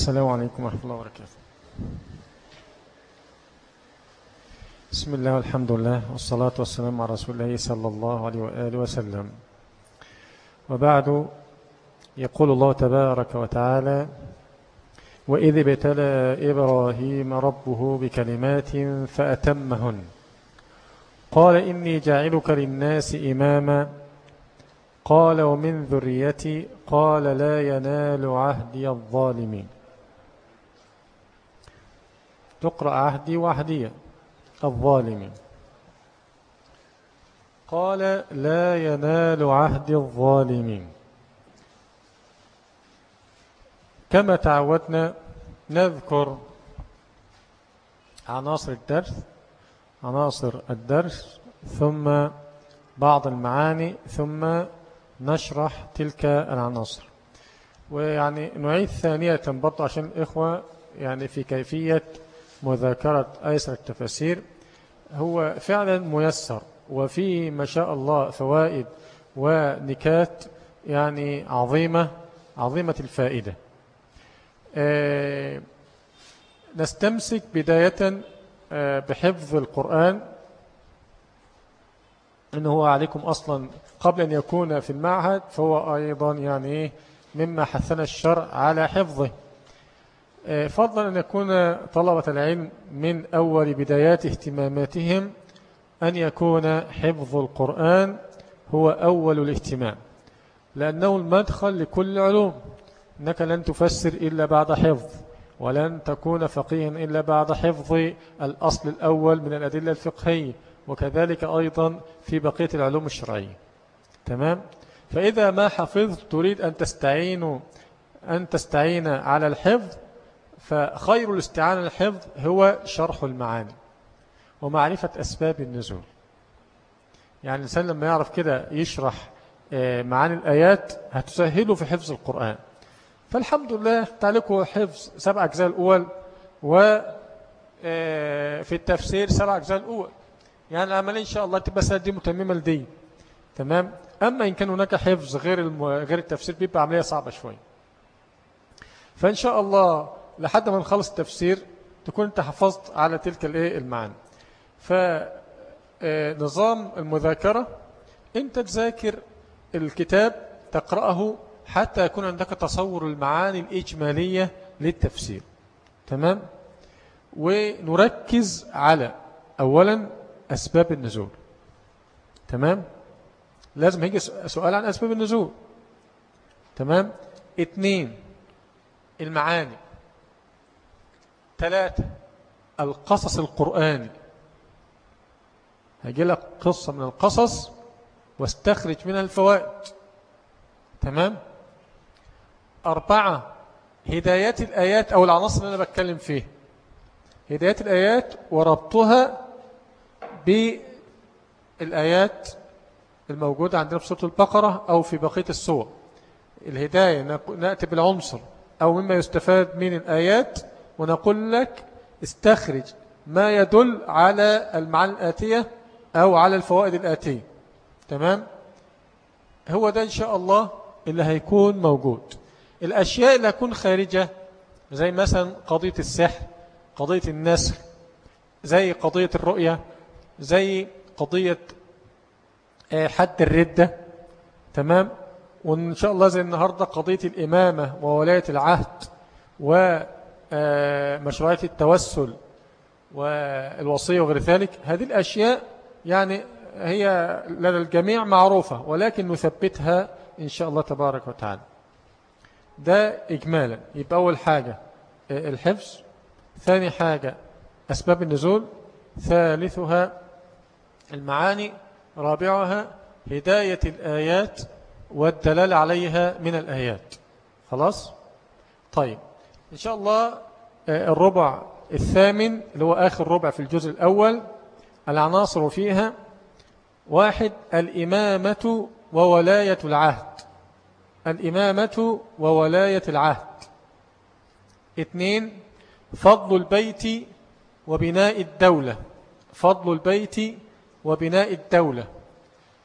السلام عليكم ورحمة الله وبركاته. بسم الله والحمد لله والصلاة والسلام على رسول الله صلى الله عليه وآله وسلم. وبعد يقول الله تبارك وتعالى وإذ ابتلى إبراهيم ربه بكلمات فأتمهن. قال إني جاعلك للناس إماما. قال ومن ذريتي. قال لا ينال عهدي الظالمين. تقرأ عهدي وعهدي الظالمين قال لا ينال عهد الظالمين كما تعودنا نذكر عناصر الدرس عناصر الدرس ثم بعض المعاني ثم نشرح تلك العناصر. ويعني نعيد ثانية برضو عشان الإخوة يعني في كيفية مذاكرة أيسر التفاسير هو فعلا ميسر وفيه ما شاء الله فوائد ونكات يعني عظيمة عظيمة الفائدة. آه، نستمسك بداية آه، بحفظ القرآن. إنه هو عليكم أصلا قبل أن يكون في المعهد فهو أيضا يعني مما حثنا الشرع على حفظه. فضلا أن يكون طلبة العلم من أول بدايات اهتماماتهم أن يكون حفظ القرآن هو أول الاهتمام. لأنه المدخل لكل علوم. إنك لن تفسر إلا بعد حفظ ولن تكون فقيها إلا بعد حفظ الأصل الأول من الأدلة الفقهية وكذلك أيضا في بقية العلوم الشرعية. تمام؟ فإذا ما حفظت تريد أن تستعين أن تستعين على الحفظ فخير الاستعانة الحفظ هو شرح المعاني ومعرفة أسباب النزول. يعني الإنسان لما يعرف كده يشرح آه، معاني الآيات هتسهله في حفظ القرآن. فالحمد لله تعليقه حفظ سبع أجزاء الأول وفي آه، التفسير سبع أجزاء الأول. يعني العملية إن شاء الله تبقى دي متممة لدي. تمام؟ أما إن كان هناك حفظ غير. غير التفسير بيبقى عملية صعبة شوية. فإن شاء الله لحد ما نخلص التفسير تكون أنت حفظت على تلك الإيه المعاني فنظام آه، المذاكرة أنت تذاكر الكتاب تقرأه حتى يكون عندك تصور المعاني الإجمالية للتفسير. تمام؟ ونركز على أولا أسباب النزول. تمام؟ لازم يجي سؤال عن أسباب النزول. تمام؟ اثنين المعاني. ثلاثة القصص القرآني. هيجي لك قصة من القصص واستخرج منها الفوائد. تمام؟ أربعة هدايات الآيات أو العناصر اللي أنا بتكلم فيه هدايات الآيات وربطها بالآيات الموجودة عندنا في سورة البقرة أو في بقية السور. الهداية نأتي بالعنصر أو مما يستفاد من الآيات ونقول لك استخرج ما يدل على المعاني الآتية أو على الفوائد الآتية. تمام؟ هو ده إن شاء الله اللي هيكون موجود. الأشياء اللي هتكون خارجة زي مثلا قضية السحر قضية النسر زي قضية الرؤية زي قضية آه، حد الردة. تمام؟ وإن شاء الله زي النهاردة قضية الإمامة وولاية العهد ومشروعية آه، التوسل والوصية وغير ذلك هذه الأشياء يعني هي لدى الجميع معروفة ولكن نثبتها إن شاء الله تبارك وتعالى. ده إجمالا. يبقى أول حاجة آه، الحفظ. ثاني حاجة أسباب النزول. ثالثها المعاني. رابعها هداية الآيات والدلال عليها من الآيات. خلاص؟ طيب. إن شاء الله آه، الربع الثامن اللي هو آخر ربع في الجزء الأول العناصر فيها. واحد الإمامة وولاية العهد. الإمامة وولاية العهد. اثنين فضل البيت وبناء الدولة. فضل البيت وبناء الدولة.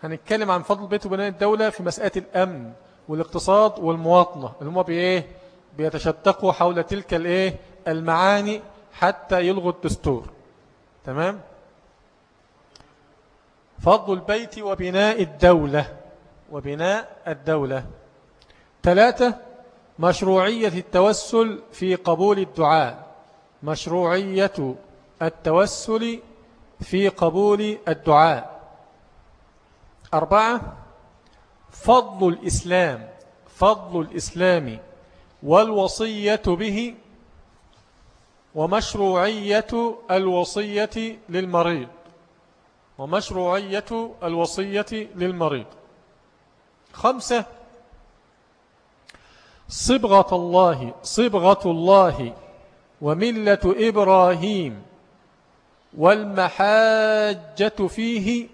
هنتكلم عن فضل البيت وبناء الدولة في مسألة الأمن والاقتصاد والمواطنة. اللي هم بإيه؟ بيتشتقوا حول تلك الايه؟ المعاني حتى يلغوا الدستور. تمام؟ فضل البيت وبناء الدولة. وبناء الدولة. ثلاثة مشروعية التوسل في قبول الدعاء. مشروعية التوسل في قبول الدعاء. أربعة فضل الإسلام. فضل الإسلام والوصية به ومشروعية الوصية للمريض. ومشروعية الوصية للمريض. خمسة صبغة الله صبغة الله وملة إبراهيم والمحاجة فيه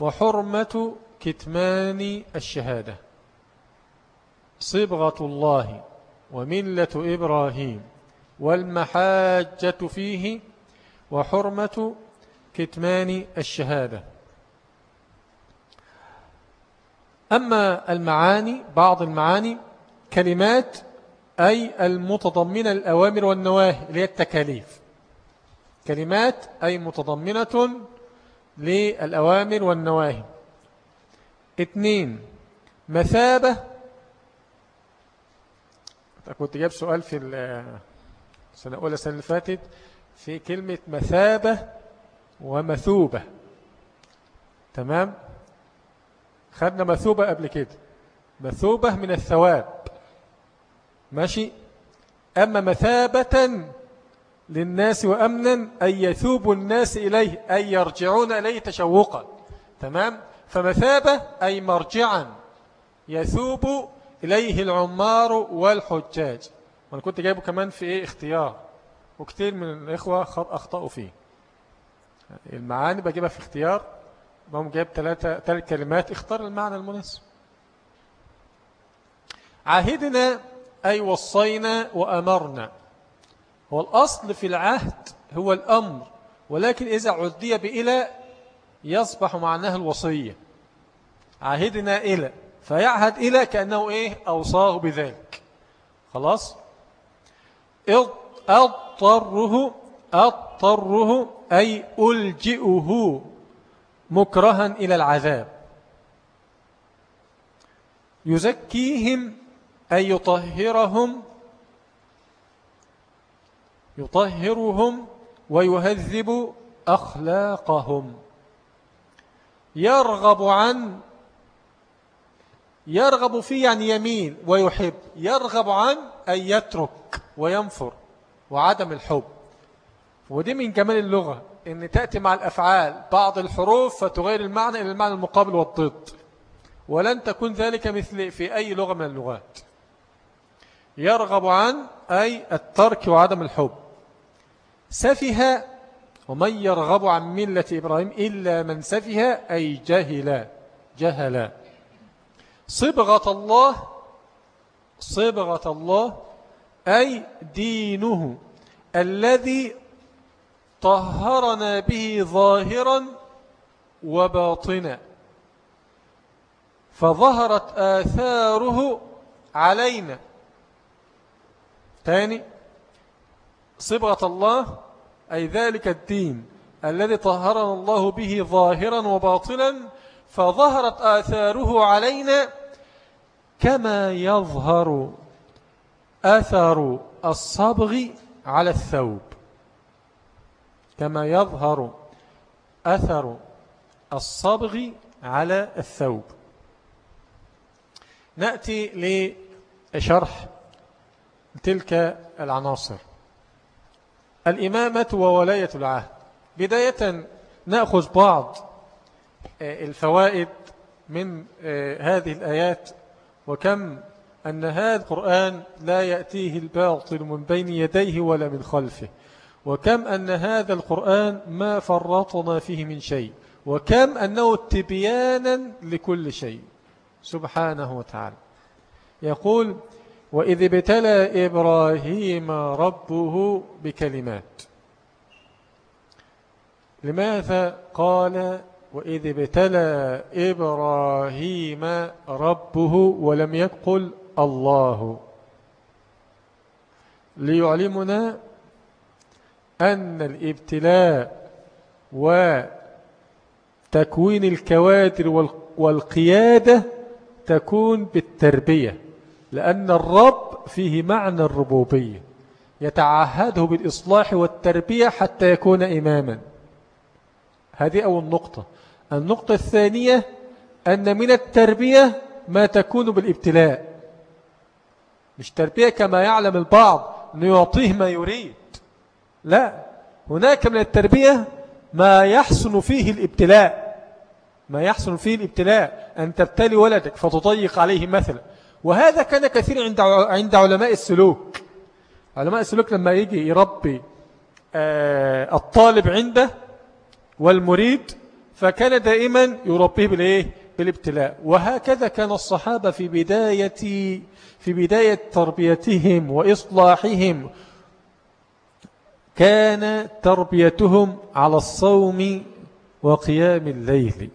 وحرمة كتمان الشهادة. صبغة الله وملة إبراهيم والمحاجة فيه وحرمة كتمان الشهادة. أما المعاني بعض المعاني كلمات أي المتضمنة الأوامر والنواهي اللي هي التكاليف كلمات أي متضمنة للأوامر والنواهي. اثنين مثابة كنت جاب سؤال في السنة أولى السنة اللي فاتت في كلمة مثابة ومثوبة. تمام؟ خدنا مثوبة قبل كده. مثوبة من الثواب. ماشي؟ أما مثابة للناس وأمنا أن يثوب الناس إليه أي يرجعون إليه تشوقا. تمام؟ فمثابة أي مرجعا. يثوب إليه العمار والحجاج. وأنا كنت جايبه كمان في إيه؟ اختيار. وكثير من الإخوة أخطأوا فيه. المعاني بجيبها في اختيار. بهم جايب ثلاثة ثلاث كلمات. اختار المعنى المناسب. عهدنا أي وصينا وأمرنا. هو الأصل في العهد هو الأمر. ولكن إذا عدي بإلى يصبح معناه الوصية. عهدنا إلى. فيعهد إلى كأنه إيه؟ أوصاه بذلك. خلاص؟ أضطره أضطره أي ألجئه مكرها إلى العذاب. يزكيهم أي يطهرهم يطهرهم ويهذب أخلاقهم. يرغب عن يرغب فيه يعني يميل ويحب يرغب عن أن يترك وينفر وعدم الحب. ودي من جمال اللغة إن تأتي مع الأفعال بعض الحروف فتغير المعنى إلى المعنى المقابل والضد. ولن تكون ذلك مثل في أي لغة من اللغات. يرغب عن أي الترك وعدم الحب. سفه ومن يرغب عن ملة إبراهيم إلا من سفه أي جهل جهل صبغة الله صبغة الله أي دينه الذي طهرنا به ظاهرا وباطنا. فظهرت آثاره علينا. ثاني صبغة الله أي ذلك الدين الذي طهرنا الله به ظاهرا وباطلا فظهرت آثاره علينا كما يظهر أثر الصبغ على الثوب. كما يظهر أثر الصبغ على الثوب. نأتي لشرح تلك العناصر. الإمامة وولاية العهد. بداية نأخذ بعض الفوائد من آه، هذه الآيات وكم أن هذا القرآن لا يأتيه الباطل من بين يديه ولا من خلفه وكم أن هذا القرآن ما فرطنا فيه من شيء وكم أنه تبيانا لكل شيء. سبحانه وتعالى. يقول وإذ ابتلى إبراهيم ربه بكلمات. لماذا قال وإذ ابتلى إبراهيم ربه ولم يقل الله. ليعلمنا أن الابتلاء وتكوين الكوادر والقيادة تكون بالتربية لأن الرب فيه معنى الربوبية يتعهده بالإصلاح والتربية حتى يكون إماما. هذه أول نقطة. النقطة الثانية أن من التربية ما تكون بالابتلاء. مش تربية كما يعلم البعض أنه يعطيه ما يريد. لا هناك من التربية ما يحسن فيه الابتلاء. ما يحسن فيه الابتلاء أن تبتلي ولدك فتضيق عليه مثلا. وهذا كان كثير عند عند علماء السلوك. علماء السلوك لما يجي يربي آه، الطالب عنده والمريد فكان دائما يربيه بالإيه؟ بالابتلاء. وهكذا كان الصحابة في بداية في بداية تربيتهم وإصلاحهم. كان تربيتهم على الصوم وقيام الليل.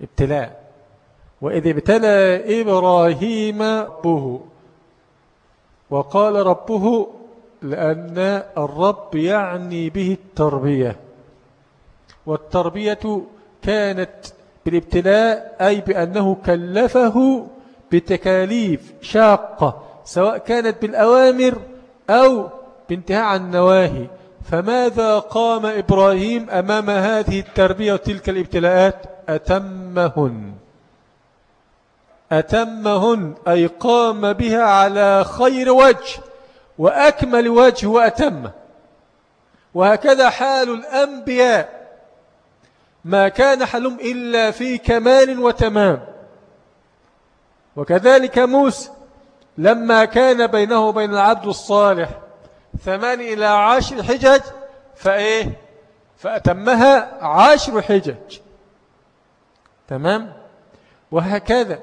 ابتلاء. وإذ ابتلى إبراهيم ربه وقال ربه لأن الرب يعني به التربية. والتربية كانت بالابتلاء أي بأنه كلفه بتكاليف شاقة سواء كانت بالأوامر أو بانتهاء النواهي. فماذا قام إبراهيم أمام هذه التربية وتلك الابتلاءات؟ أتمهن. أتمهن أي قام بها على خير وجه وأكمل وجه وأتمه وهكذا حال الأنبياء. ما كان حلم إلا في كمال وتمام. وكذلك موسى لما كان بينه وبين العبد الصالح ثمان إلى عشر حجج فإيه؟ فأتمها عشر حجج. تمام؟ وهكذا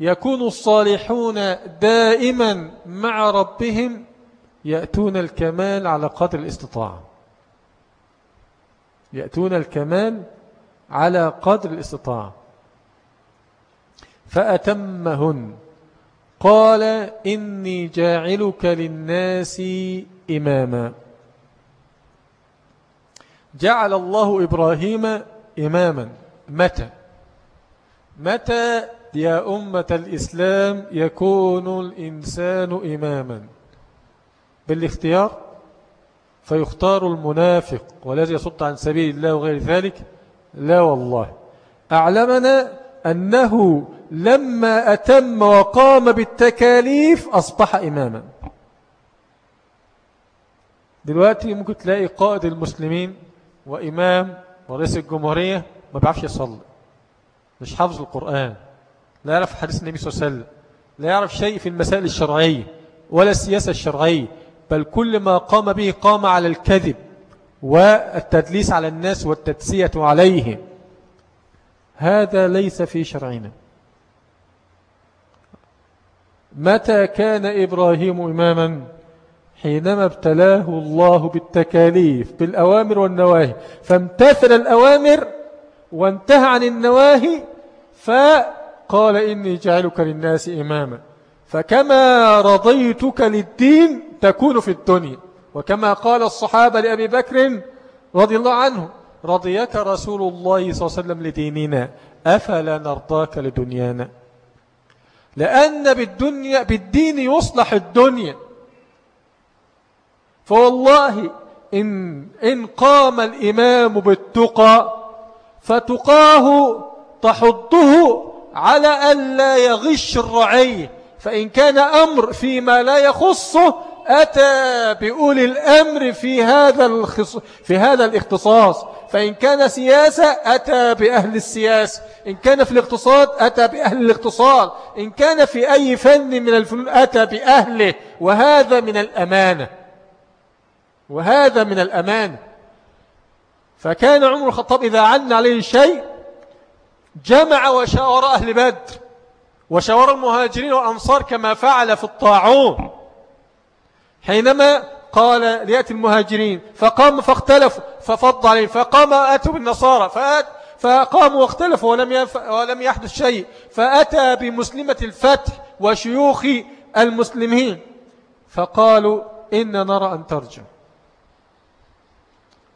يكون الصالحون دائما مع ربهم يأتون الكمال على قدر الاستطاعة. يأتون الكمال على قدر الاستطاعة. فأتمهن. قال إني جاعلك للناس إماما. جعل الله إبراهيم إماما. متى؟ متى يا أمة الإسلام يكون الإنسان إماما؟ بالاختيار. فيختار المنافق والذي يصد عن سبيل الله وغير ذلك لا والله. أعلمنا أنه لما أتم وقام بالتكاليف أصبح إماما. دلوقتي ممكن تلاقي قائد المسلمين وإمام ورئيس الجمهورية ما بيعرفش يصلي. مش حافظ القرآن. لا يعرف حديث النبي صلى الله عليه وسلم. لا يعرف شيء في المسائل الشرعية ولا السياسة الشرعية. بل كل ما قام به قام على الكذب. والتدليس على الناس والتدسية عليهم. هذا ليس في شرعنا. متى كان إبراهيم إماما؟ حينما ابتلاه الله بالتكاليف بالأوامر والنواهي. فامتثل الأوامر وانتهى عن النواهي فقال إني جعلك للناس إماما. فكما رضيتك للدين تكون في الدنيا. وكما قال الصحابة لأبي بكر رضي الله عنه رضيك رسول الله صلى الله عليه وسلم لديننا أفلا نرضاك لدنيانا؟ لأن بالدنيا بالدين يصلح الدنيا. فوالله إن, إن قام الإمام بالتقى فتقاه تحضه على أن لا يغش الرعي فإن كان أمر فيما لا يخصه أتى بأولي الأمر في هذا في هذا الاختصاص. فإن كان سياسة أتى بأهل السياسة إن كان في الاقتصاد أتى بأهل الاقتصاد. إن كان في أي فن من الفنون أتى بأهله. وهذا من الأمانة. وهذا من الأمانة. فكان عمر الخطاب إذا عن عليه شيء جمع وشاور أهل بدر وشاور المهاجرين والأنصار كما فعل في الطاعون. حينما قال ليأتي المهاجرين فقام فاختلفوا ففض عليهم فقام أتوا بالنصارى فأت فقاموا واختلفوا ولم. ولم يحدث شيء فأتى بمسلمة الفتح وشيوخ المسلمين فقالوا إن نرى أن ترجع.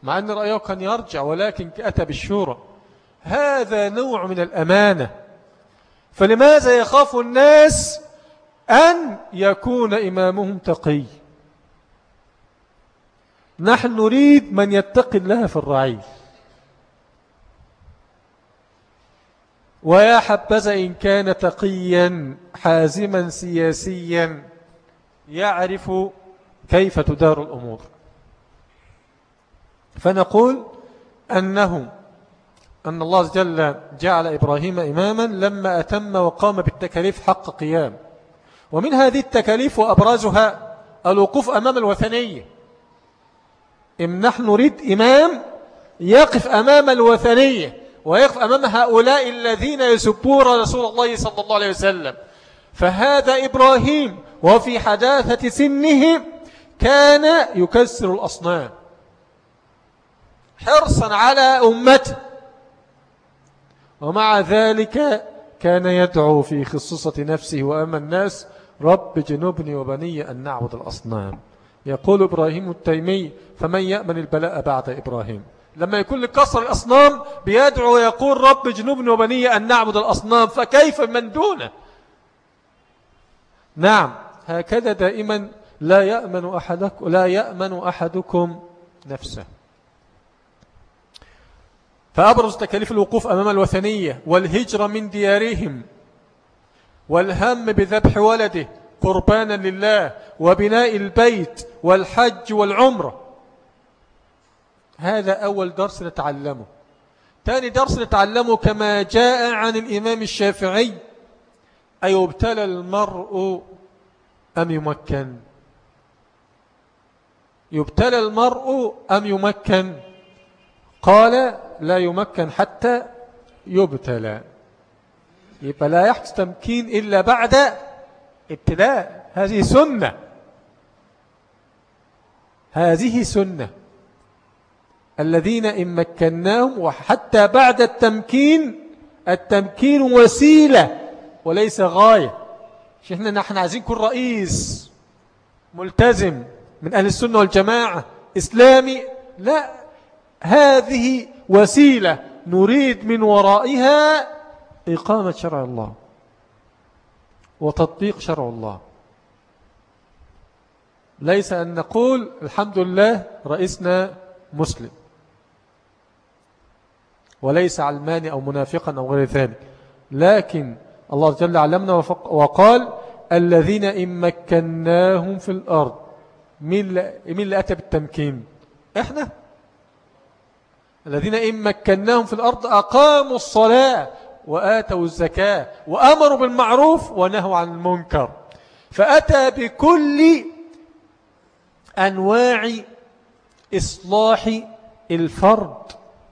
مع أن رأيه كان يرجع ولكن أتى بالشورى. هذا نوع من الأمانة. فلماذا يخاف الناس أن يكون إمامهم تقي؟ نحن نريد من يتقي الله في الرعي. ويا حبذا إن كان تقيا حازما سياسيا يعرف كيف تدار الأمور. فنقول أنه أن الله جل جعل إبراهيم إماما لما أتم وقام بالتكاليف حق قيام. ومن هذه التكاليف وأبرزها الوقوف أمام الوثنية. إن نحن نريد إمام يقف أمام الوثنية ويقف أمام هؤلاء الذين يسبون رسول الله صلى الله عليه وسلم. فهذا إبراهيم وفي حداثة سنه كان يكسر الأصنام. حرصا على أمته. ومع ذلك كان يدعو في خصوصة نفسه وأما الناس رب جنوبني وبني أن نعبد الأصنام. يقول إبراهيم التيمي فمن يأمن البلاء بعد إبراهيم؟ لما يكون لكسر الأصنام بيدعو ويقول رب جنوبني وبني أن نعبد الأصنام فكيف من دونه؟ نعم هكذا دائما لا يأمن أحدكم, لا يأمن أحدكم نفسه. فأبرز تكاليف الوقوف أمام الوثنية والهجرة من ديارهم والهم بذبح ولده قربانا لله وبناء البيت والحج والعمرة. هذا أول درس نتعلمه. ثاني درس نتعلمه كما جاء عن الإمام الشافعي. أي ابتلى المرء أم يمكن؟ يبتلى المرء أم يمكن؟ قال لا يمكن حتى يبتلى. يبقى لا يحدث تمكين إلا بعد ابتلاء هذه سنة. هذه سنة. الذين إن مكناهم وحتى بعد التمكين التمكين وسيلة وليس غاية. مش إحنا نحن عايزين كل رئيس ملتزم من أهل السنة والجماعة إسلامي. لا هذه وسيلة نريد من ورائها إقامة شرع الله. وتطبيق شرع الله. ليس أن نقول الحمد لله رئيسنا مسلم. وليس علماني أو منافقا أو غير ذلك. لكن الله جل علمنا وقال الذين إن مكناهم في الأرض مين اللي أتى بالتمكين. إحنا؟ الذين إن مكناهم في الأرض أقاموا الصلاة وآتوا الزكاة وأمروا بالمعروف ونهوا عن المنكر. فأتى بكل أنواع إصلاح الفرد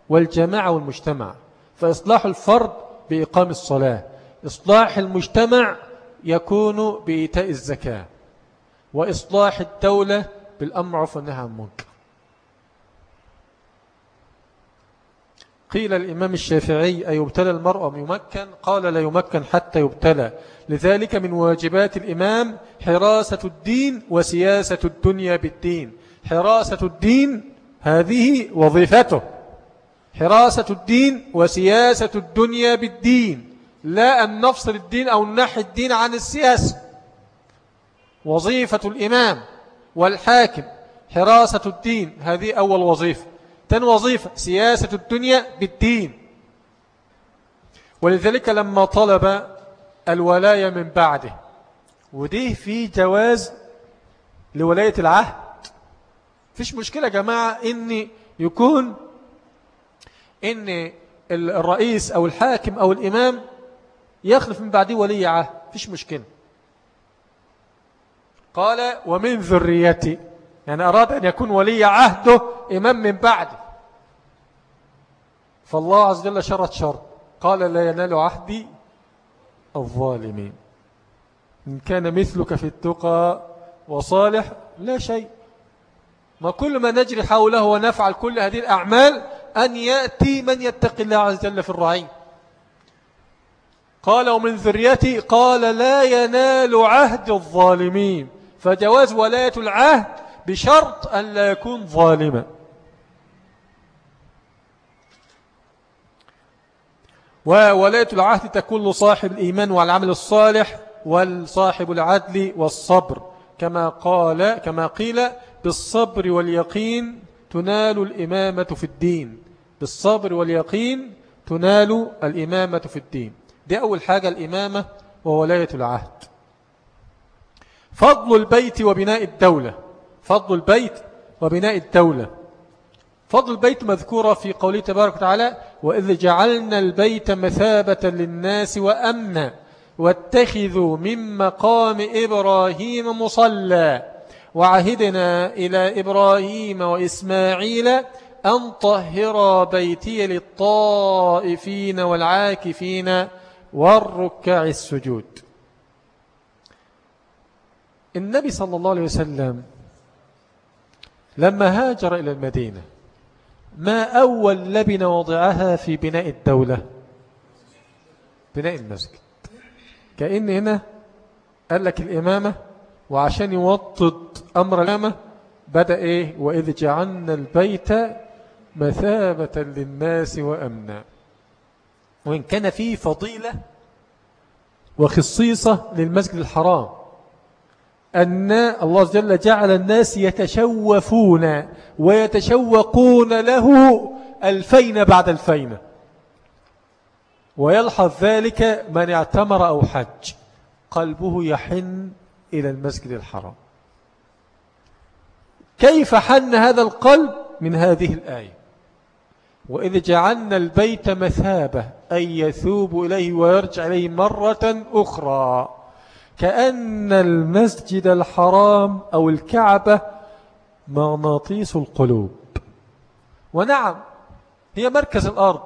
والجماعة والمجتمع. فإصلاح الفرد بإقام الصلاة إصلاح المجتمع يكون بإيتاء الزكاة وإصلاح الدولة بالأمر والنهي عن المنكر. قيل الإمام الشافعي أيبتلى المرء أم يمكن؟ قال لا يمكن حتى يبتلى. لذلك من واجبات الإمام حراسة الدين وسياسة الدنيا بالدين. حراسة الدين هذه وظيفته. حراسة الدين وسياسة الدنيا بالدين. لا أن نفصل الدين أو نحي الدين عن السياسة. وظيفة الإمام والحاكم. حراسة الدين هذه أول وظيفة. تن وظيفة سياسة الدنيا بالدين. ولذلك لما طلب الولاية من بعده وديه في جواز لولاية العهد. فيش مشكلة يا جماعة إن يكون إن الرئيس أو الحاكم أو الإمام يخلف من بعده ولي عهد. فيش مشكلة. قال ومن ذريتي. يعني أراد أن يكون ولي عهده إمام من بعده فالله عز وجل شرط شرط. قال لا ينال عهدي الظالمين. إن كان مثلك في التقى وصالح لا شيء. ما كل ما نجري حوله ونفعل كل هذه الأعمال أن يأتي من يتقي الله عز وجل في الرعين قال ومن ذريتي قال لا ينال عهد الظالمين. فجواز ولاية العهد بشرط أن لا يكون ظالما. وولاية العهد تكون لصاحب الإيمان والعمل الصالح والصاحب العدل والصبر. كما قال كما قيل بالصبر واليقين تنال الإمامة في الدين. بالصبر واليقين تنال الإمامة في الدين. دي أول حاجة الإمامة وولاية العهد. فضل البيت وبناء الدولة. فضل البيت وبناء الدولة. فضل البيت مذكورة في قوله تبارك وتعالى وإذ جعلنا البيت مثابة للناس وأمنا واتخذوا من مقام إبراهيم مصلى وعهدنا إلى إبراهيم وإسماعيل أن طهر بيتي للطائفين والعاكفين والركع السجود. النبي صلى الله عليه وسلم لما هاجر إلى المدينة ما أول لبنة وضعها في بناء الدولة؟ بناء المسجد. كأن هنا قال لك الإمامة وعشان يوطد أمر الإمامة بدأ إيه؟ وإذ جعلنا البيت مثابة للناس وأمنا. وإن كان فيه فضيلة وخصيصة للمسجد الحرام. أن الله جل جعل الناس يتشوفون ويتشوقون له الفين بعد الفين. ويلحظ ذلك من اعتمر أو حج. قلبه يحن إلى المسجد الحرام. كيف حن هذا القلب؟ من هذه الآية. وإذ جعلنا البيت مثابة أي يثوب إليه ويرجع إليه مرة أخرى. كأن المسجد الحرام أو الكعبة مغناطيس القلوب. ونعم هي مركز الأرض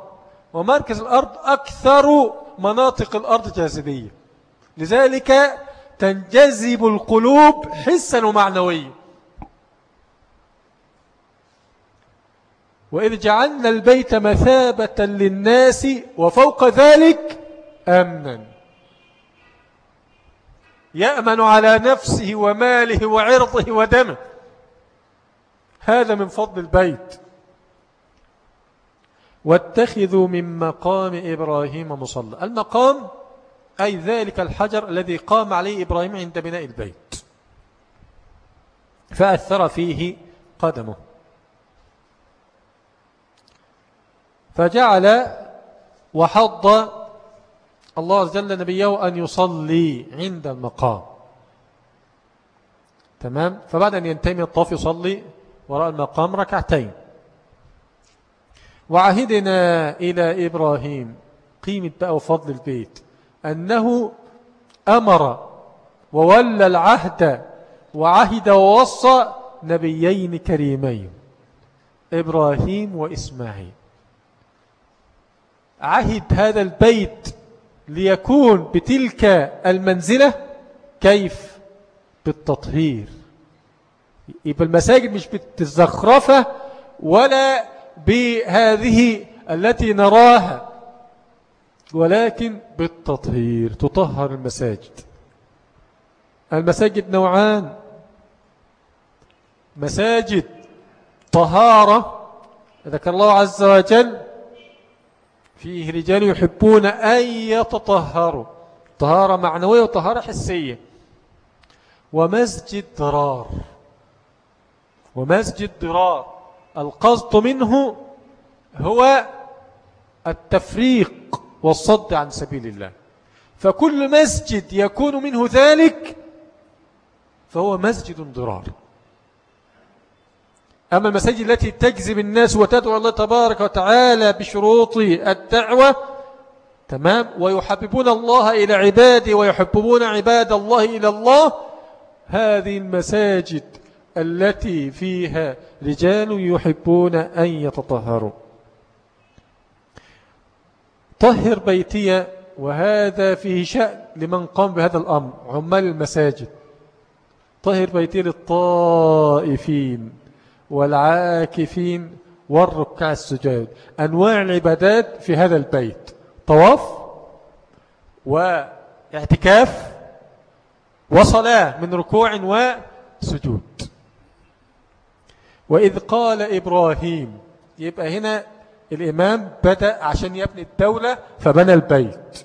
ومركز الأرض أكثر مناطق الأرض جاذبية. لذلك تنجذب القلوب حسا ومعنويا وإذ جعلنا البيت مثابة للناس وفوق ذلك أمنا. يأمن على نفسه وماله وعرضه ودمه. هذا من فضل البيت. واتخذوا من مقام إبراهيم مصلى. المقام أي ذلك الحجر الذي قام عليه إبراهيم عند بناء البيت. فأثر فيه قدمه. فجعل وحض الله عز وجل نبيه أن يصلي عند المقام. تمام؟ فبعد أن ينتهي الطواف يصلي وراء المقام ركعتين. وعهدنا إلى إبراهيم قيمة بقى وفضل البيت أنه أمر وولى العهد وعهد ووصى نبيين كريمين إبراهيم وإسماعيل. عهد هذا البيت ليكون بتلك المنزلة كيف؟ بالتطهير. يبقى المساجد مش بالزخرفة ولا بهذه التي نراها ولكن بالتطهير. تطهر المساجد. المساجد نوعان. مساجد طهارة ذكر الله عز وجل فيه رجال يحبون أن يتطهروا. طهارة معنوية وطهارة حسية. ومسجد ضرار. ومسجد ضرار. القصد منه هو التفريق والصد عن سبيل الله. فكل مسجد يكون منه ذلك فهو مسجد ضرار. أما المساجد التي تجذب الناس وتدعو الله تبارك وتعالى بشروط الدعوة تمام؟ ويحببون الله إلى عباده ويحببون عباد الله إلى الله هذه المساجد التي فيها رجال يحبون أن يتطهروا. طهر بيتي وهذا فيه شأن لمن قام بهذا الأمر عمال المساجد. طهر بيتي للطائفين. والعاكفين والركع السجاد أنواع العبادات في هذا البيت. طواف واعتكاف وصلاة من ركوع وسجود. وإذ قال إبراهيم يبقى هنا الإمام بدأ عشان يبني الدولة فبنى البيت.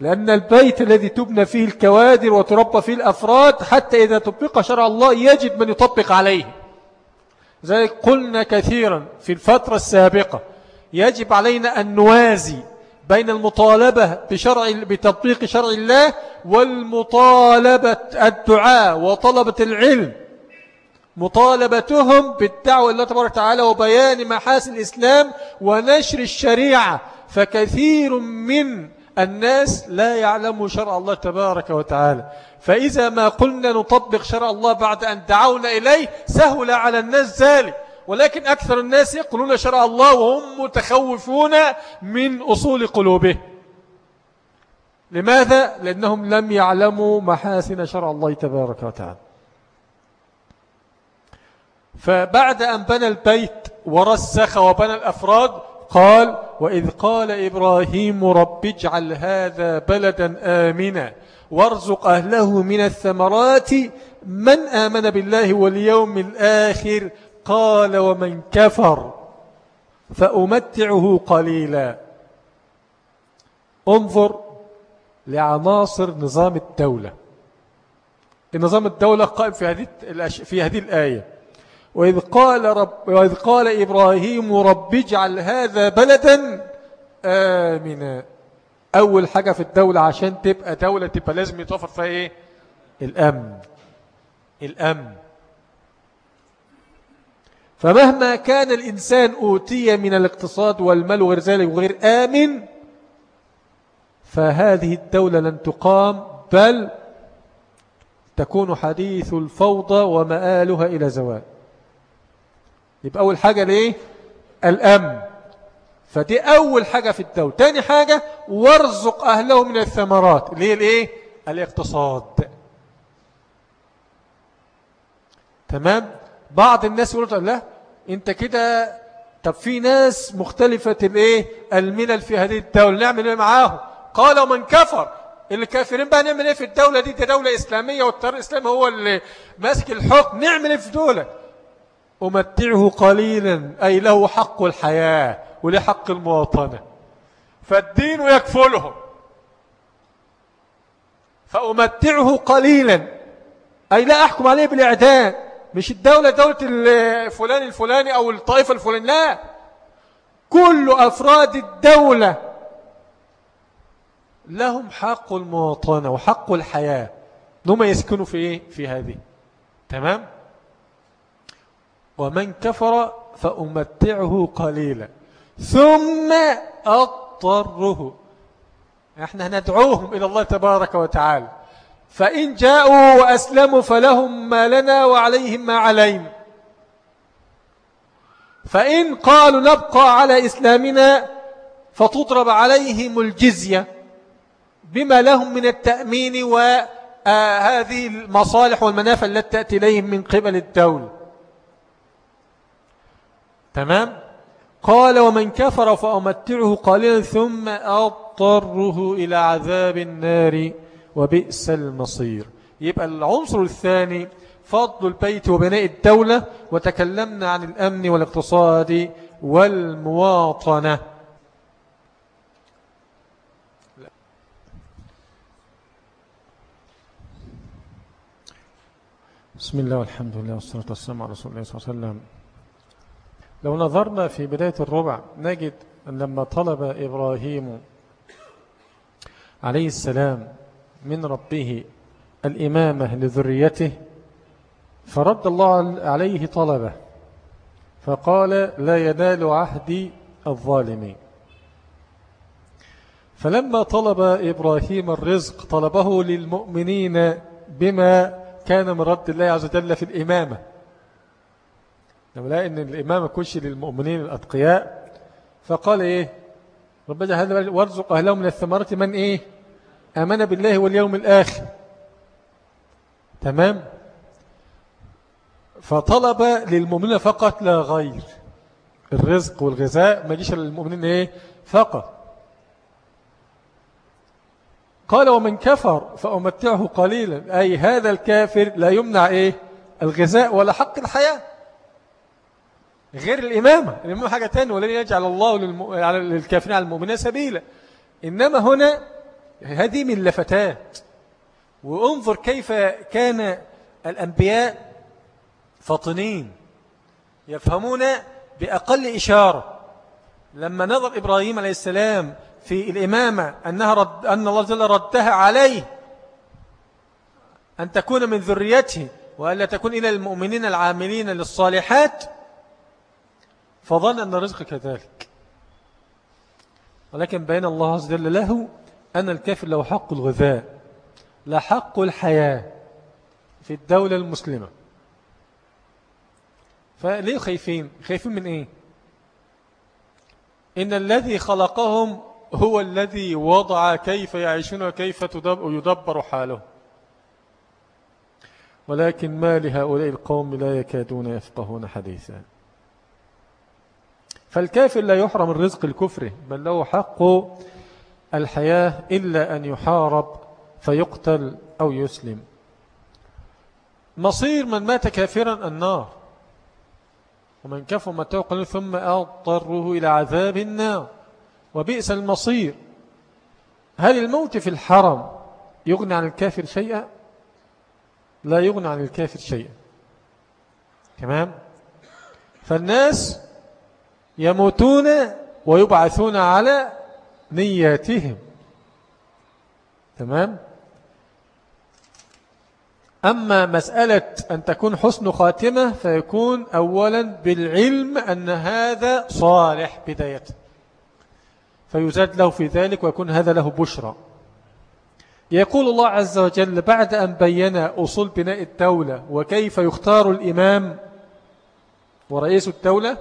لأن البيت الذي تبنى فيه الكوادر وتربى فيه الأفراد حتى إذا طبق شرع الله يجب من يطبق عليه. ذلك قلنا كثيرا في الفترة السابقة يجب علينا أن نوازي بين المطالبة بشرع بتطبيق شرع الله والمطالبة الدعاء وطلبة العلم. مطالبتهم بالدعوة الله تبارك وتعالى وبيان محاسن الإسلام ونشر الشريعة. فكثير من الناس لا يعلم شرع الله تبارك وتعالى. فإذا ما قلنا نطبق شرع الله بعد أن دعونا إليه سهل على الناس ذلك. ولكن أكثر الناس يقولون شرع الله وهم متخوفون من أصول قلوبه. لماذا؟ لأنهم لم يعلموا محاسن شرع الله تبارك وتعالى. فبعد أن بنى البيت ورسخ وبنى الأفراد قال وإذ قال إبراهيم رب اجعل هذا بلدا آمنا وارزق أهله من الثمرات من آمن بالله واليوم الآخر قال ومن كفر فأمتعه قليلا. انظر لعناصر نظام الدولة. نظام الدولة قائم في هذه في هذه الآية. وإذ قال, رب وإذ قال إبراهيم رب اجعل هذا بلدا. آمنا أول حاجة في الدولة عشان تبقى دولة تبقى لازم يتوفر فيها إيه؟ الأمن. الأمن. فمهما كان الإنسان أوتي من الاقتصاد والمال وغير ذلك وغير آمن فهذه الدولة لن تقام بل تكون حديث الفوضى ومآلها إلى زوال. يبقى أول حاجة ليه؟ الأمن. فدي أول حاجة في الدولة. تاني حاجة وارزق أهله من الثمرات. ليه؟ الايه الاقتصاد. تمام؟ بعض الناس يقولوا لا أنت كده طب في ناس مختلفة الإيه؟ الملل في هذه الدولة. نعمل إيه معاهم؟ قال ومن كفر. الكافرين بقى نعمل إيه في الدولة دي؟ دي دولة إسلامية والتيار الاسلامي هو اللي ماسك الحكم. نعمل إيه في دولة؟ أمتعه قليلا أي له حق الحياة وله حق المواطنة. فالدين يكفلهم فأمتعه قليلا. أي لا أحكم عليه بالإعدام. مش الدولة دولة الفلان الفلاني أو الطائفة الفلاني لا. كل أفراد الدولة لهم حق المواطنة وحق الحياة. نما يسكنوا في إيه؟ في هذه. تمام؟ ومن كفر فأمتعه قليلا. ثم أضطره. إحنا ندعوهم إلى الله تبارك وتعالى. فإن جاءوا وأسلموا فلهم ما لنا وعليهم ما علينا. فإن قالوا نبقى على إسلامنا فتضرب عليهم الجزية بما لهم من التأمين وهذه المصالح والمنافع التي تأتي إليهم من قبل الدولة. تمام؟ قال ومن كفر فأمتعه قليلا ثم أضطره إلى عذاب النار وبئس المصير. يبقى العنصر الثاني فضل البيت وبناء الدولة وتكلمنا عن الأمن والاقتصاد والمواطنة. بسم الله والحمد لله والصلاة والسلام على رسول الله صلى الله عليه وسلم. لو نظرنا في بداية الربع نجد أن لما طلب إبراهيم عليه السلام من ربه الإمامة لذريته فرد الله عليه طلبه فقال لا ينال عهدي الظالمين. فلما طلب إبراهيم الرزق طلبه للمؤمنين بما كان من رد الله عز وجل في الإمامة. لما لقى إن الإمام كش للمؤمنين الأتقياء فقال إيه؟ ربنا هذا وارزق اهلهم من الثمرات من إيه؟ آمن بالله واليوم الآخر. تمام؟ فطلب للمؤمنين فقط لا غير. الرزق والغذاء ما جيش للمؤمنين إيه؟ فقط. قال ومن كفر فأمتعه قليلا. أي هذا الكافر لا يمنع إيه؟ الغذاء ولا حق الحياة. غير الإمامة. الإمامة حاجة تانية ولن يجعل الله للكافرين على المؤمنين سبيلا. إنما هنا هذه من لفتات وانظر كيف كان الأنبياء فطنين يفهمون بأقل إشارة. لما نظر إبراهيم عليه السلام في الإمامة أنها رد أن الله جل ردها عليه أن تكون من ذريته وألا تكون إلى المؤمنين العاملين للصالحات فظن أن الرزق كذلك. ولكن بين الله عز وجل له أن الكافر له حق الغذاء لا حق الحياة في الدولة المسلمة. فليه خايفين؟ خايفين من إيه؟ إن الذي خلقهم هو الذي وضع كيف يعيشون وكيف يدبر حاله ولكن ما لهؤلاء القوم لا يكادون يفقهون حديثا. فالكافر لا يحرم الرزق الكفر بل له حق الحياة إلا أن يحارب فيقتل أو يسلم. مصير من مات كافرا النار ومن كفر ما توقل ثم أضطره إلى عذاب النار. وبئس المصير. هل الموت في الحرم يغني عن الكافر شيئا؟ لا يغني عن الكافر شيئا. تمام؟ فالناس يموتون ويبعثون على نياتهم. تمام؟ أما مسألة أن تكون حسن خاتمة فيكون أولا بالعلم أن هذا صالح بداية. فيزاد له في ذلك ويكون هذا له بشرى. يقول الله عز وجل بعد أن بين أصول بناء الدولة وكيف يختار الإمام ورئيس الدولة؟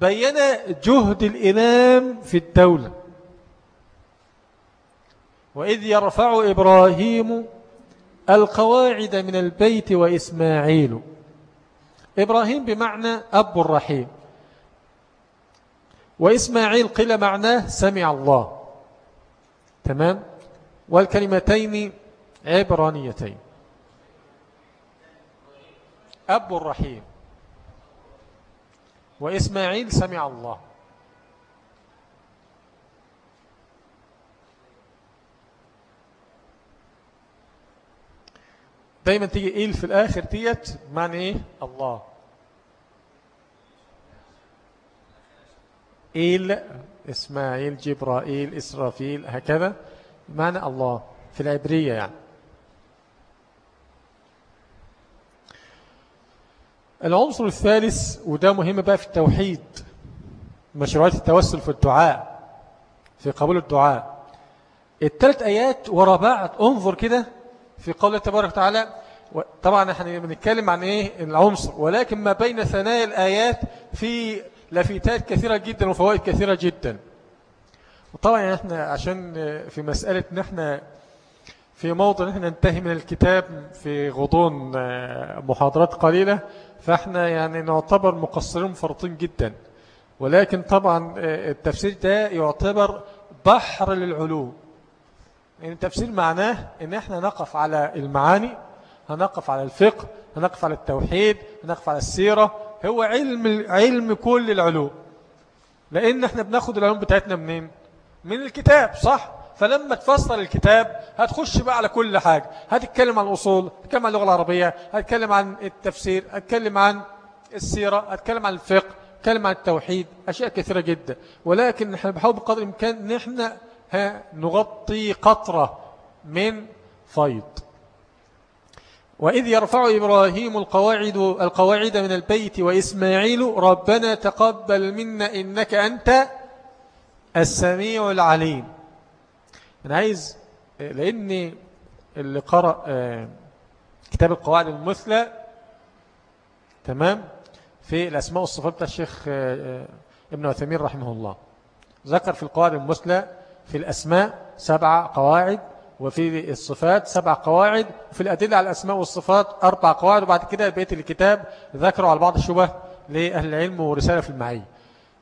بين جهد الإمام في الدولة. وإذ يرفع إبراهيم القواعد من البيت وإسماعيل. إبراهيم بمعنى أب الرحيم وإسماعيل قيل معناه سمع الله. تمام؟ والكلمتين عبرانيتين. أب الرحيم وإسماعيل سمع الله. دايما تيجي إيل في الآخر ديت معنى إيه؟ الله. إيل إسماعيل جبرائيل إسرافيل هكذا معنى الله. في العبرية يعني. العنصر الثالث وده مهم بقى في التوحيد مشروعات التوسل في الدعاء في قبول الدعاء. الثلاث آيات ورا بعض انظر كده في قوله تبارك وتعالى طبعا إحنا بنتكلم عن إيه؟ العنصر. ولكن ما بين ثنايا الآيات في لفتات كثيرة جدا وفوائد كثيرة جدا. وطبعا إحنا عشان في مسألة نحن في موضع نحن ننتهي من الكتاب في غضون محاضرات قليلة فاحنا يعني نعتبر مقصرين فرطين جدا. ولكن طبعا التفسير ده يعتبر بحر للعلوم يعني التفسير معناه إن إحنا نقف على المعاني هنقف على الفقه هنقف على التوحيد هنقف على السيرة. هو علم علم كل العلوم لأن إحنا بناخد العلوم بتاعتنا منين؟ من الكتاب صح؟ فلما تفسر الكتاب هتخش بقى على كل حاجة. هتتكلم عن الأصول هتتكلم عن اللغة العربية هتتكلم عن التفسير هتتكلم عن السيرة هتتكلم عن الفقه هتتكلم عن التوحيد أشياء كثيرة جدا. ولكن نحن بحاول بقدر الإمكان نحن نغطي قطرة من فيض. وإذ يرفع إبراهيم القواعد, القواعد من البيت وإسماعيل ربنا تقبل منا إنك أنت السميع العليم. أنا عايز لأن اللي قرأ آه، كتاب القواعد المثلى تمام في الأسماء والصفات بتاع الشيخ آه، آه، ابن عثمين رحمه الله. ذكر في القواعد المثلى في الأسماء سبع قواعد وفي الصفات سبع قواعد وفي الأدلة على الأسماء والصفات أربع قواعد وبعد كده بيت الكتاب ذكروا على بعض الشبه لأهل العلم ورسالة في المعية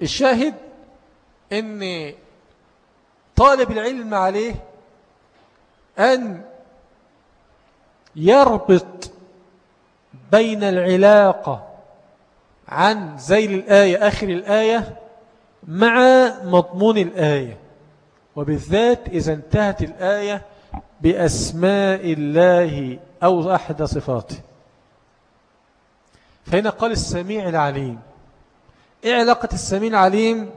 الشاهد إن طالب العلم عليه أن يربط بين العلاقة عن زيل الآية آخر الآية مع مضمون الآية. وبالذات إذا انتهت الآية بأسماء الله أو أحد صفاته. فهنا قال السميع العليم. إيه علاقة السميع العليم؟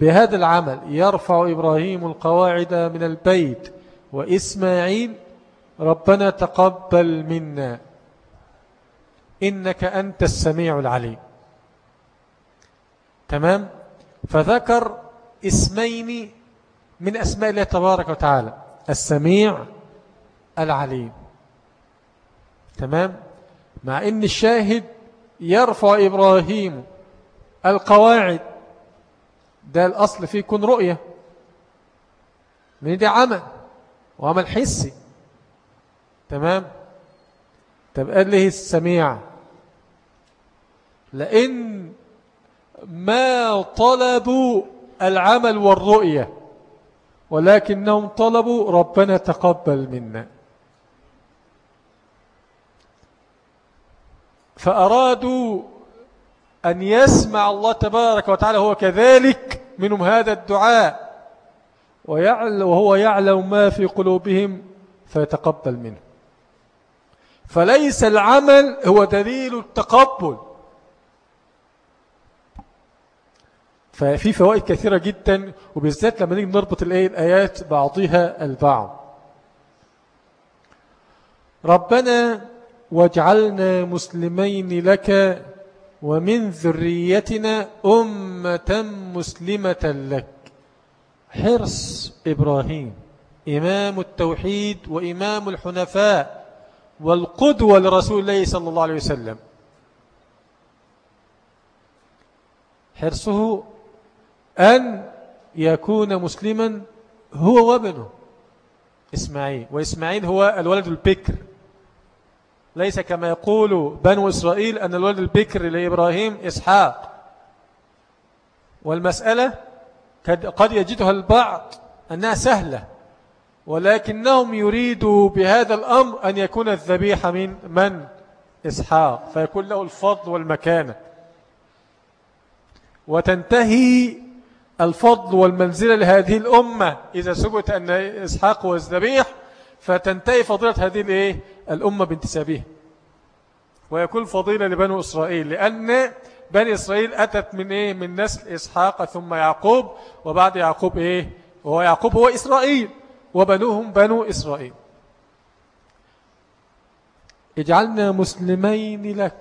بهذا العمل يرفع إبراهيم القواعد من البيت وإسماعيل ربنا تقبل منا. إنك أنت السميع العليم. تمام؟ فذكر اسمين من أسماء الله تبارك وتعالى. السميع العليم. تمام؟ مع إن الشاهد يرفع إبراهيم القواعد ده الأصل فيه يكون رؤية. من دي عمل وعمل حسي. تمام؟ طب قال له السميع لأن ما طلبوا العمل والرؤية ولكنهم طلبوا ربنا تقبل منا. فأرادوا أن يسمع الله تبارك وتعالى هو كذلك منهم هذا الدعاء وهو يعلم ما في قلوبهم فيتقبل منه. فليس العمل هو دليل التقبل. ففي فوائد كثيرة جدا وبالذات لما نيجي نربط الآيات بعضها البعض. ربنا واجعلنا مسلمين لك ومن ذريتنا أمة مسلمة لك. حرص إبراهيم إمام التوحيد وإمام الحنفاء والقدوة لرسول الله صلى الله عليه وسلم. حرصه أن يكون مسلما هو وابنه إسماعيل وإسماعيل هو الولد البكر. ليس كما يقول بنو إسرائيل أن الولد البكر لإبراهيم إسحاق. والمسألة قد يجدها البعض أنها سهلة ولكنهم يريدوا بهذا الأمر أن يكون الذبيحة من من؟ إسحاق. فيكون له الفضل والمكانة. وتنتهي الفضل والمنزلة لهذه الأمة إذا ثبت أن إسحاق هو الذبيح فتنتهي فضيلة هذه الإيه؟ الأمة بانتسابها ويكون فضيلة لبنو إسرائيل لأن بني إسرائيل أتت من إيه؟ من نسل إسحاق ثم يعقوب وبعد يعقوب إيه؟ وهو يعقوب هو إسرائيل وبنوهم بنو إسرائيل اجعلنا مسلمين لك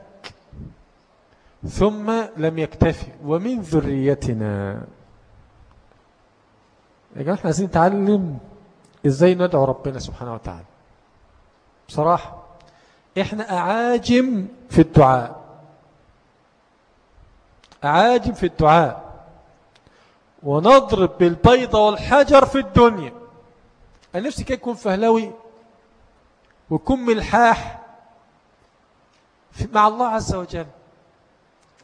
ثم لم يكتفي ومن ذريتنا يا جماعة إحنا عايزين نتعلم إزاي ندعو ربنا سبحانه وتعالى؟ بصراحة إحنا أعاجم في الدعاء. أعاجم في الدعاء. ونضرب بالبيضة والحجر في الدنيا. أنا نفسي كي يكون فهلوي ويكون ملحاح مع الله عز وجل.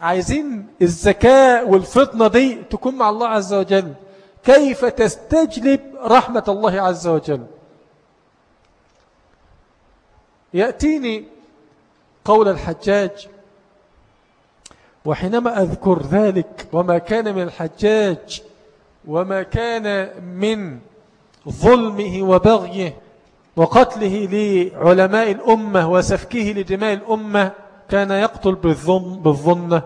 عايزين الذكاء والفطنة دي تكون مع الله عز وجل. كيف تستجلب رحمة الله عز وجل. يأتيني قول الحجاج وحينما أذكر ذلك وما كان من الحجاج وما كان من ظلمه وبغيه وقتله لعلماء الأمة وسفكه لدماء الأمة كان يقتل بالظن بالظنة.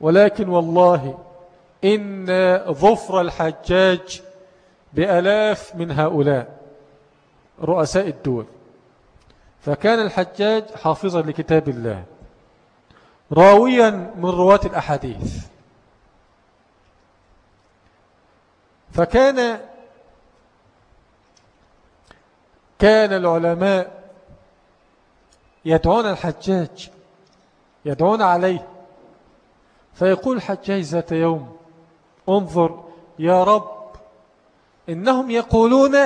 ولكن والله إن ظفر الحجاج بألاف من هؤلاء رؤساء الدول. فكان الحجاج حافظا لكتاب الله راويا من رواة الأحاديث. فكان كان العلماء يدعون الحجاج يدعون عليه. فيقول الحجاج ذات يوم انظر يا رب إنهم يقولون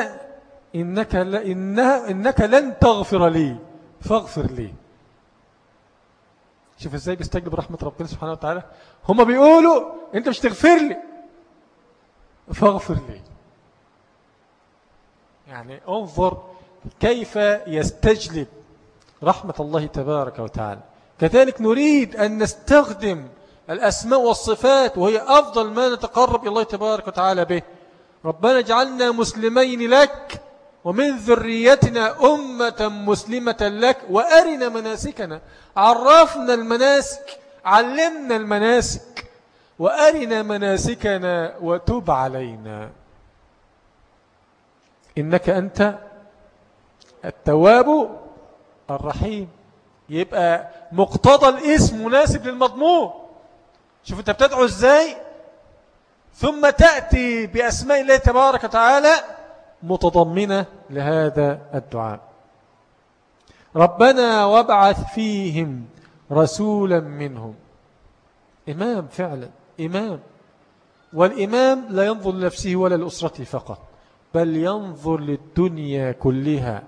إنك, إنها إنك لن تغفر لي. فاغفر لي. شوف إزاي بيستجلب رحمة ربنا سبحانه وتعالى. هم بيقولوا أنت مش تغفر لي. فاغفر لي. يعني انظر كيف يستجلب رحمة الله تبارك وتعالى. كذلك نريد أن نستخدم الأسماء والصفات وهي أفضل ما نتقرب إلى الله تبارك وتعالى به. ربنا اجعلنا مسلمين لك ومن ذريتنا أمة مسلمة لك وأرنا مناسكنا. عرفنا المناسك علمنا المناسك وأرنا مناسكنا وتب علينا. إنك أنت التواب الرحيم. يبقى مقتضى الاسم مناسب للمضمون. شوف أنت بتدعو إزاي؟ ثم تأتي بأسماء الله تبارك وتعالى متضمنة لهذا الدعاء. ربنا وابعث فيهم رسولا منهم. إمام فعلا إمام. والإمام لا ينظر لنفسه ولا لأسرته فقط بل ينظر للدنيا كلها.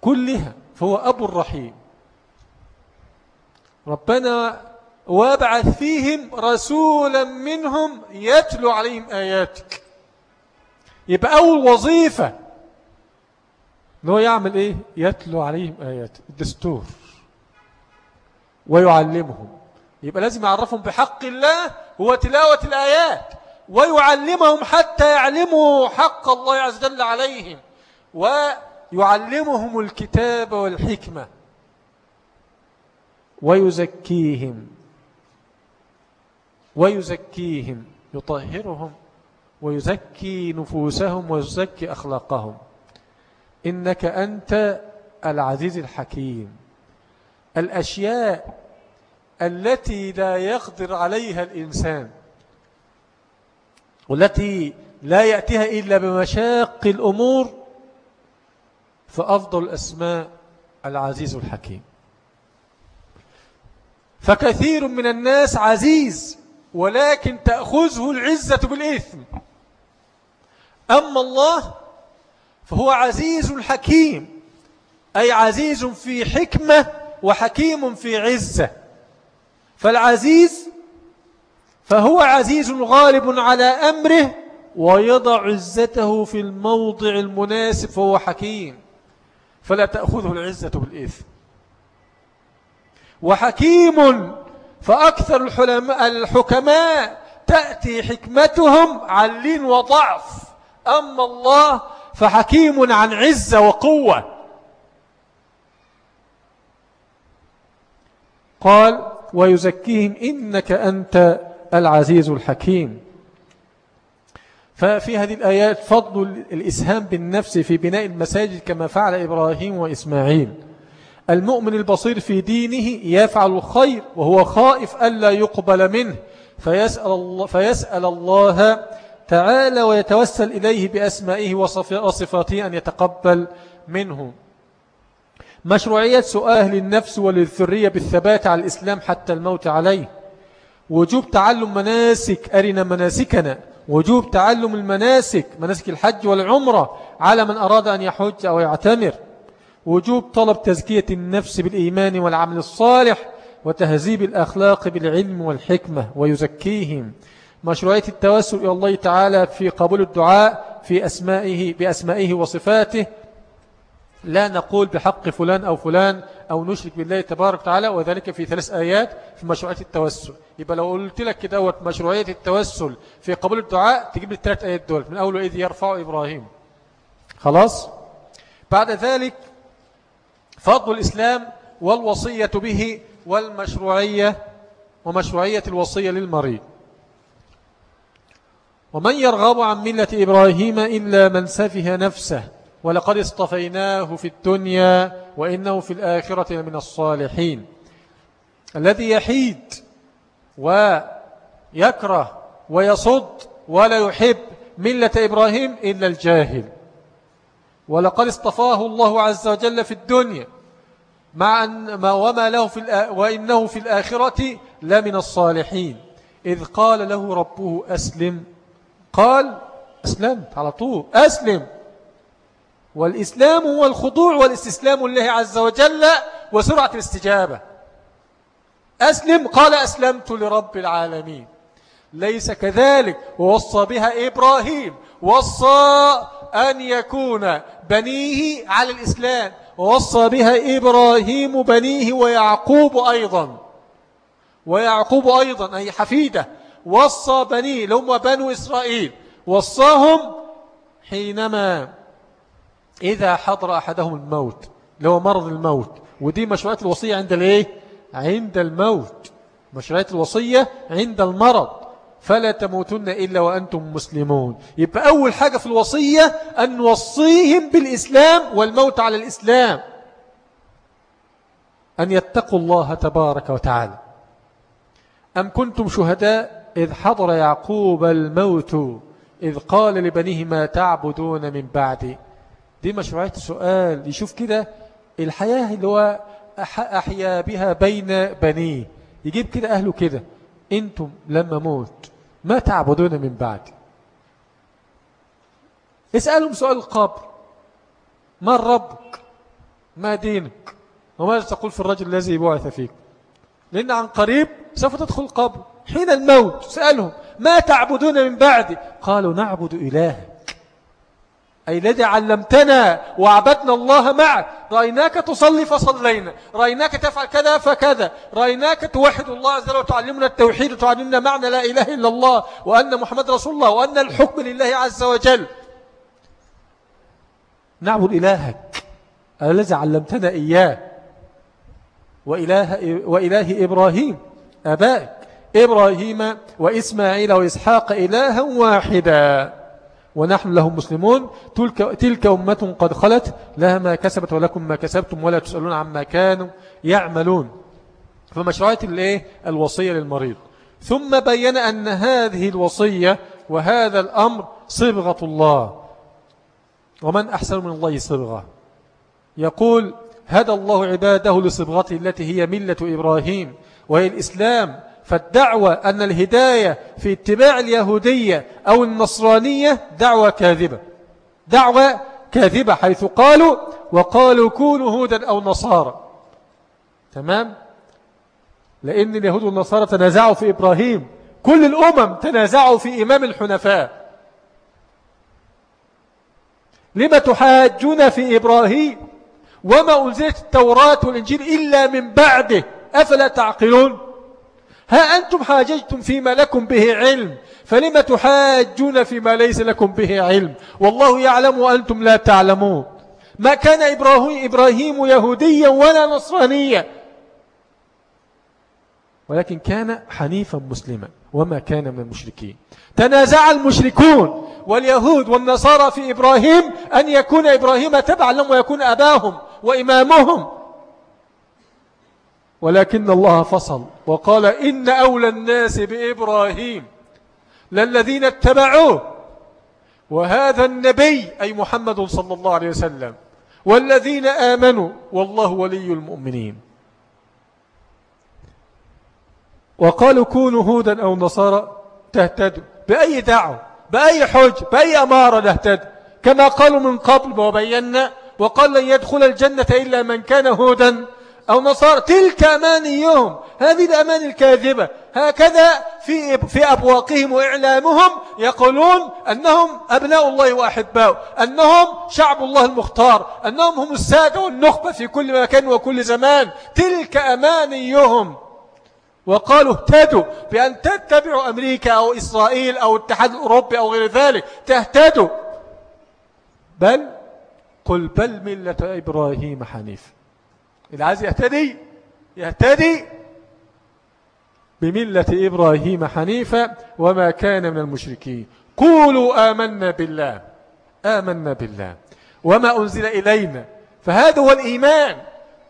كلها فهو أبو الرحيم. ربنا وابعث فيهم رسولا منهم يتلو عليهم آياتك. يبقى أول وظيفة هو يعمل إيه؟ يتلو عليهم آيات الدستور. ويعلمهم. يبقى لازم يعرفهم بحق الله هو تلاوة الآيات. ويعلمهم حتى يعلموا حق الله عز وجل عليهم. ويعلمهم الكتاب والحكمة. ويزكيهم. ويزكيهم يطهرهم ويزكي نفوسهم ويزكي أخلاقهم. إنك أنت العزيز الحكيم. الأشياء التي لا يقدر عليها الإنسان والتي لا يأتيها إلا بمشاق الأمور فأفضل الأسماء العزيز الحكيم. فكثير من الناس عزيز ولكن تأخذه العزة بالإثم. أما الله فهو عزيز الحكيم أي عزيز في حكمة وحكيم في عزة. فالعزيز فهو عزيز غالب على أمره ويضع عزته في الموضع المناسب فهو حكيم. فلا تأخذه العزة بالإثم. وحكيم فأكثر الحكماء تأتي حكمتهم عن لين وضعف. أما الله فحكيم عن عزة وقوة. قال ويزكيهم إنك أنت العزيز الحكيم. ففي هذه الآيات فضل الإسهام بالنفس في بناء المساجد كما فعل إبراهيم وإسماعيل. المؤمن البصير في دينه يفعل الخير وهو خائف ألا يقبل منه. فيسأل الله, فيسأل الله تعالى ويتوسل إليه بأسمائه وصفاته أن يتقبل منه. مشروعية سؤال النفس وللذرية بالثبات على الإسلام حتى الموت عليه. وجوب تعلم مناسك أرنا مناسكنا. وجوب تعلم المناسك مناسك الحج والعمرة على من أراد أن يحج أو يعتمر. وجوب طلب تزكية النفس بالإيمان والعمل الصالح وتهذيب الأخلاق بالعلم والحكمة ويزكيهم. مشروعية التوسل إلى الله تعالى في قبول الدعاء في أسمائه بأسمائه وصفاته. لا نقول بحق فلان أو فلان أو نشرك بالله تبارك وتعالى وذلك في ثلاث آيات في مشروعية التوسل. يبقى لو قلت لك كده مشروعية التوسل في قبول الدعاء تجيب لي الثلاث آيات دول. من أول إذ يرفع إبراهيم. خلاص؟ بعد ذلك فضل الإسلام والوصية به والمشروعية ومشروعية الوصية للمريض. ومن يرغب عن ملة إبراهيم إلا من سفه نفسه ولقد اصطفيناه في الدنيا وإنه في الآخرة من الصالحين. الذي يحيد ويكره ويصد ولا يحب ملة إبراهيم إلا الجاهل. ولقد اصطفاه الله عز وجل في الدنيا مع أن ما وما له في وإنه في الآخرة لمن الصالحين. إذ قال له ربه أسلم. قال أسلمت على طول. أسلم. والإسلام هو الخضوع والاستسلام لله عز وجل وسرعة الاستجابة. أسلم. قال أسلمت لرب العالمين. ليس كذلك. ووصى بها إبراهيم. وصى أن يكون بنيه على الإسلام. ووصى بها إبراهيم بنيه ويعقوب أيضا. ويعقوب أيضا أي حفيدة وصى بنيه لهم بنو إسرائيل. وصاهم حينما إذا حضر أحدهم الموت لو مرض الموت. ودي مشروعات الوصية عند الإيه؟ عند الموت. مشروعات الوصية عند المرض. فلا تموتن إلا وأنتم مسلمون. يبقى أول حاجة في الوصية أن نوصيهم بالإسلام والموت على الإسلام. أن يتقوا الله تبارك وتعالى. أم كنتم شهداء إذ حضر يعقوب الموت إذ قال لبنيه ما تعبدون من بعدي. دي مشروعية السؤال يشوف كده الحياة اللي هو أحيا بها بين بنيه. يجيب كده أهله كده. أنتم لما موت ما تعبدون من بعد؟ اسألهم سؤال القبر. ما ربك؟ ما دينك؟ وماذا تقول في الرجل الذي بعث فيك؟ لأن عن قريب سوف تدخل القبر. حين الموت سألهم ما تعبدون من بعدي قالوا نعبد إلهك. أي الذي علمتنا وعبدنا الله معك رأيناك تصلي فصلينا. رأيناك تفعل كذا فكذا. رأيناك توحد الله عز وجل وتعلمنا التوحيد وتعلمنا معنى لا إله إلا الله وأن محمد رسول الله وأن الحكم لله عز وجل. نعبد إلهك. الذي علمتنا إياه. وإله, وإله إبراهيم. أبائك إبراهيم وإسماعيل وإسحاق إلها واحدا. ونحن لهم مسلمون. تلك, تلك أمة قد خلت لها ما كسبت ولكم ما كسبتم ولا تسألون عما كانوا يعملون. فمشروعية الإيه؟ الوصية للمريض. ثم بين أن هذه الوصية وهذا الأمر صبغة الله. ومن أحسن من الله صبغة. يقول هدى الله عباده لصبغته التي هي ملة إبراهيم وهي الإسلام فالدعوة أن الهداية في اتباع اليهودية أو النصرانية دعوة كاذبة. دعوة كاذبة حيث قالوا وقالوا كونوا هودا أو نصارى. تمام؟ لأن اليهود والنصارى تنازعوا في إبراهيم. كل الأمم تنازعوا في إمام الحنفاء. لما تحاجون في إبراهيم؟ وما أنزلت التوراة والإنجيل إلا من بعده. أفلا تعقلون؟ ها أنتم حاججتم فيما لكم به علم فلما تحاجون فيما ليس لكم به علم؟ والله يعلم وأنتم لا تعلمون. ما كان إبراهيم, إبراهيم يهوديا ولا نصرانيا. ولكن كان حنيفا مسلما وما كان من المشركين. تنازع المشركون واليهود والنصارى في إبراهيم أن يكون إبراهيم تبعا لهم ويكون أباهم وإمامهم. ولكن الله فصل وقال إن أولى الناس بإبراهيم للذين اتبعوه وهذا النبي أي محمد صلى الله عليه وسلم والذين آمنوا والله ولي المؤمنين. وقالوا كونوا هودا أو نصارى تهتدوا بأي دعوة بأي حج بأي أمارة نهتد كما قالوا من قبل وبينا وقال لن يدخل الجنة إلا من كان هودا أو نصارى تلك أمانيهم هذه الأمان الكاذبة. هكذا في في أبواقهم وإعلامهم يقولون أنهم أبناء الله وأحباؤه أنهم شعب الله المختار أنهم هم السادة والنخبة في كل مكان وكل زمان. تلك أمانيهم وقالوا اهتدوا بأن تتبعوا أمريكا أو إسرائيل أو الاتحاد الأوروبي أو غير ذلك. تهتدوا. بل قل بل ملة إبراهيم حنيف اللي عايز يهتدي يهتدي بملة إبراهيم حنيفا وما كان من المشركين. قولوا آمنا بالله آمنا بالله وما أنزل إلينا. فهذا هو الإيمان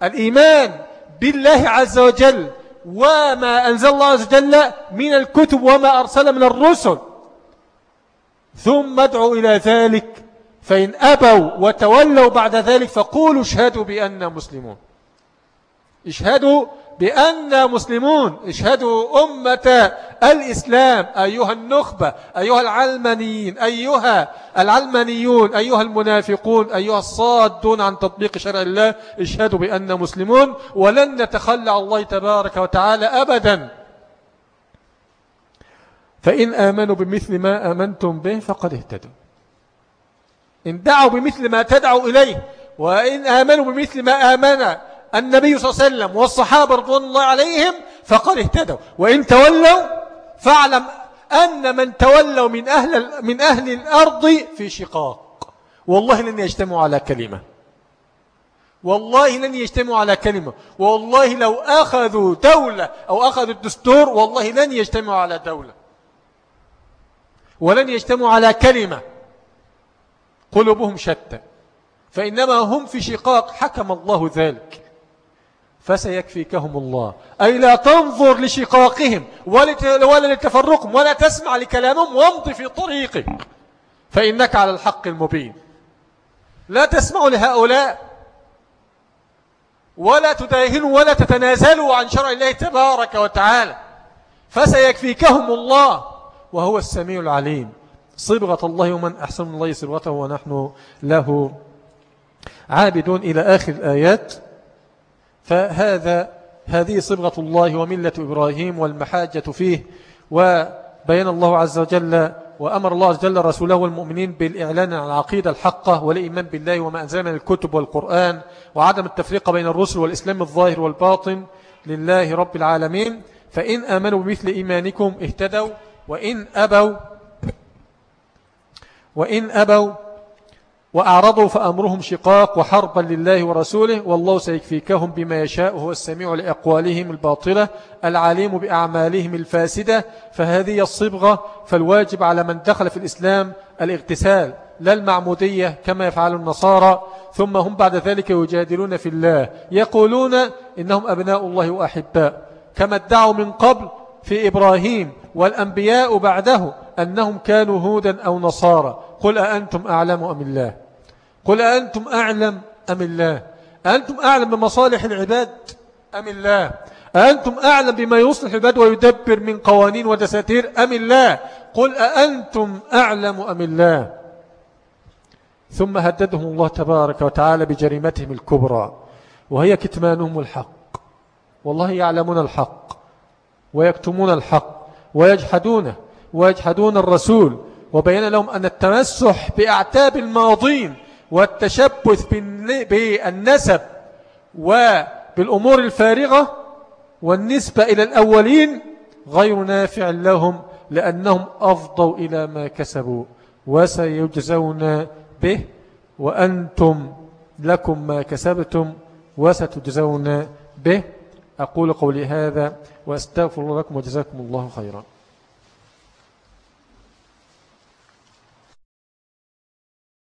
الإيمان بالله عز وجل وما أنزل الله عز وجل من الكتب وما أرسل من الرسل. ثم ادعوا إلى ذلك فإن أبوا وتولوا بعد ذلك فقولوا اشهدوا بأننا مسلمون. اشهدوا بأننا مسلمون اشهدوا أمة الإسلام أيها النخبة أيها العلمانيين أيها العلمانيون أيها المنافقون أيها الصادون عن تطبيق شرع الله اشهدوا بأننا مسلمون. ولن نتخلى الله تبارك وتعالى أبدا. فإن آمنوا بمثل ما آمنتم به فقد اهتدوا. إن دعوا بمثل ما تدعوا إليه وإن آمنوا بمثل ما آمن النبي صلى الله عليه وسلم والصحابة رضوان الله عليهم فقد اهتدوا. وإن تولوا فاعلم أن من تولوا من أهل, من أهل الأرض في شقاق. والله لن يجتمعوا على كلمة. والله لن يجتمعوا على كلمة. والله لو أخذوا دولة أو أخذوا الدستور والله لن يجتمعوا على دولة. ولن يجتمعوا على كلمة. قلوبهم شتى. فإنما هم في شقاق. حكم الله ذلك. فسيكفيكهم الله. أي لا تنظر لشقاقهم ولا لتفرقهم ولا تسمع لكلامهم وامضي في طريقك. فإنك على الحق المبين. لا تسمعوا لهؤلاء ولا تداهنوا ولا تتنازلوا عن شرع الله تبارك وتعالى. فسيكفيكهم الله وهو السميع العليم. صبغة الله ومن أحسن الله صبغته ونحن له عابدون. إلى آخر الآيات. فهذا هذه صبغة الله وملة إبراهيم والمحاجة فيه وبين الله عز وجل وأمر الله عز وجل رسوله والمؤمنين بالإعلان عن العقيدة الحقة والإيمان بالله وما أنزل من الكتب والقرآن وعدم التفريق بين الرسل والإسلام الظاهر والباطن لله رب العالمين. فإن آمنوا بمثل إيمانكم اهتدوا وإن أبوا وإن أبوا وأعرضوا فأمرهم شقاق وحربا لله ورسوله والله سيكفيكهم بما يشاء هو السميع لأقوالهم الباطلة العليم بأعمالهم الفاسدة. فهذه الصبغة فالواجب على من دخل في الإسلام الاغتسال لا المعمودية كما يفعل النصارى. ثم هم بعد ذلك يجادلون في الله يقولون إنهم أبناء الله وأحباء. كما ادعوا من قبل في إبراهيم والأنبياء بعده أنهم كانوا هودا أو نصارى. قل أأنتم أعلم أم الله؟ قل أنتم أعلم أم الله؟ أنتم أعلم بمصالح العباد أم الله؟ أنتم أعلم بما يصلح العباد ويدبر من قوانين ودساتير أم الله؟ قل أأنتم أعلم أم الله؟ ثم هددهم الله تبارك وتعالى بجريمتهم الكبرى وهي كتمانهم الحق. والله يعلمون الحق ويكتمون الحق ويجحدونه ويجحدون الرسول وبين لهم أن التمسح بأعتاب الماضين والتشبث بالنسب وبالأمور الفارغة والنسبة إلى الأولين غير نافع لهم لأنهم أفضوا إلى ما كسبوا وسيجزون به وأنتم لكم ما كسبتم وستجزون به. أقول قولي هذا وأستغفر لكم وجزاكم الله خيرا.